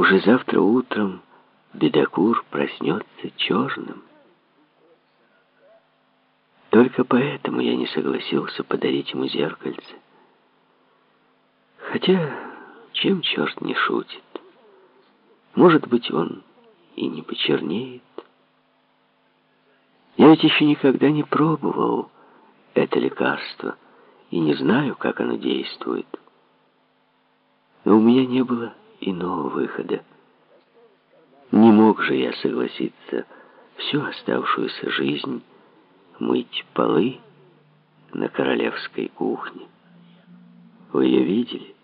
уже завтра утром бедокур проснется черным. Только поэтому я не согласился подарить ему зеркальце. Хотя, чем черт не шутит? Может быть, он и не почернеет. Я ведь еще никогда не пробовал это лекарство и не знаю, как оно действует. Но у меня не было иного выхода. Не мог же я согласиться всю оставшуюся жизнь мыть полы на королевской кухне. Вы ее видели?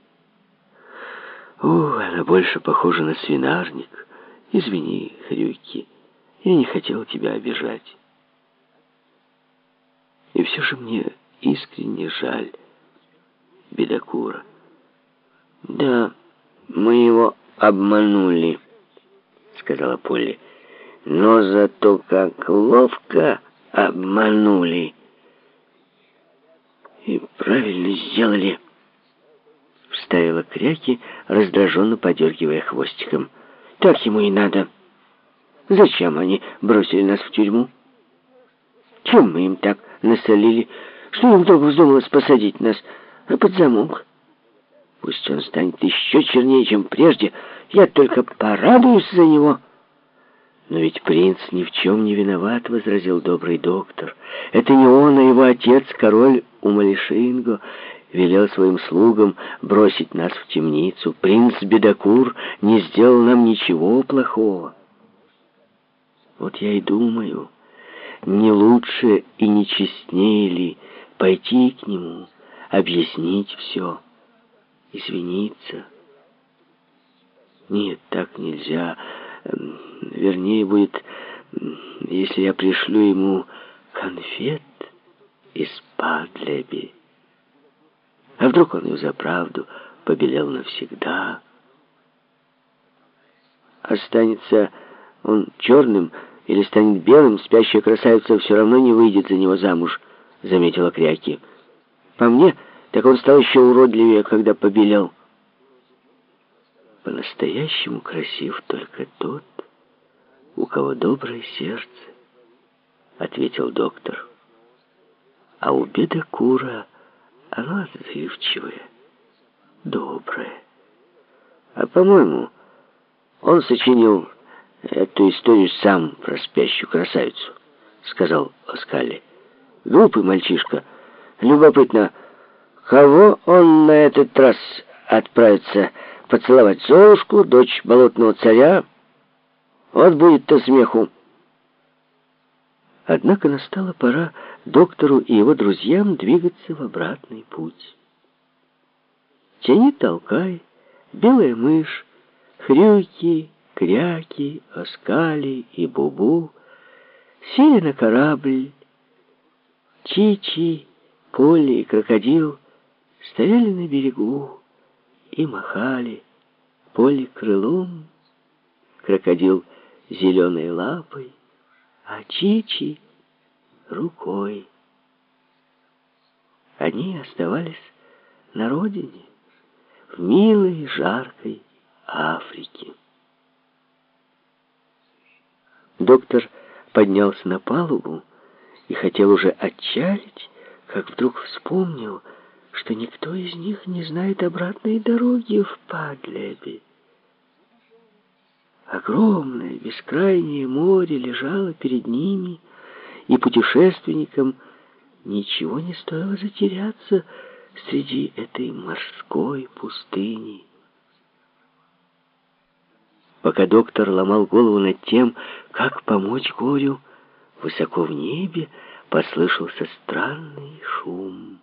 О, она больше похожа на свинарник. Извини, Хрюки, я не хотел тебя обижать. И все же мне искренне жаль бедокура. Да, мы его обманули, сказала Полли. Но зато как ловко обманули. И правильно сделали, вставила Кряки, раздраженно подергивая хвостиком. Так ему и надо. Зачем они бросили нас в тюрьму? Чем мы им так насолили, что им вдруг вздумалось посадить нас под замок? Пусть он станет еще чернее, чем прежде, я только порадуюсь за него». «Но ведь принц ни в чем не виноват», — возразил добрый доктор. «Это не он, а его отец, король Умалишинго, велел своим слугам бросить нас в темницу. Принц Бедокур не сделал нам ничего плохого». Вот я и думаю, не лучше и не честнее ли пойти к нему, объяснить все, извиниться. Нет, так нельзя. Эм, вернее будет, если я пришлю ему конфет из Падлеби. А вдруг он и за правду побелел навсегда? Останется он черным или станет белым, спящая красавица все равно не выйдет за него замуж, заметила Кряки. По мне, так он стал еще уродливее, когда побелел. По-настоящему красив только тот, у кого доброе сердце, ответил доктор. А у бедокура оно отзывчивое, доброе. А, по-моему, он сочинил эту историю сам про спящую красавицу, сказал Оскали. Глупый мальчишка. Любопытно, кого он на этот раз отправится поцеловать Золушку, дочь болотного царя? Вот будет-то смеху. Однако настала пора доктору и его друзьям двигаться в обратный путь. Тяни толкай, белая мышь, хрюки, кряки, оскали и бубу сели на корабль. Чичи, Полли и крокодил стояли на берегу и махали. Полли крылом, крокодил зеленой лапой, а Чичи рукой. Они оставались на родине, в милой, жаркой Африке. Доктор поднялся на палубу и хотел уже отчалить, как вдруг вспомнил, что никто из них не знает обратной дороги в Падлебе. Огромное, бескрайнее море лежало перед ними, и путешественникам ничего не стоило затеряться среди этой морской пустыни. Пока доктор ломал голову над тем, как помочь горю, высоко в небе послышался странный шум.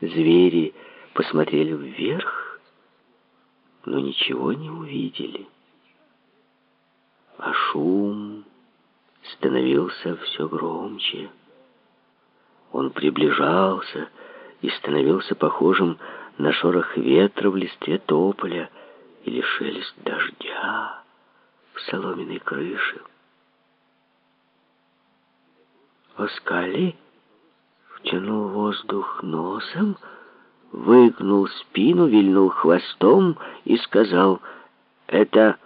Звери посмотрели вверх, но ничего не увидели. А шум становился все громче. Он приближался и становился похожим на шорох ветра в листве тополя, или шелест дождя в соломенной крыше. Оскали втянул воздух носом, выгнул спину, вильнул хвостом и сказал Это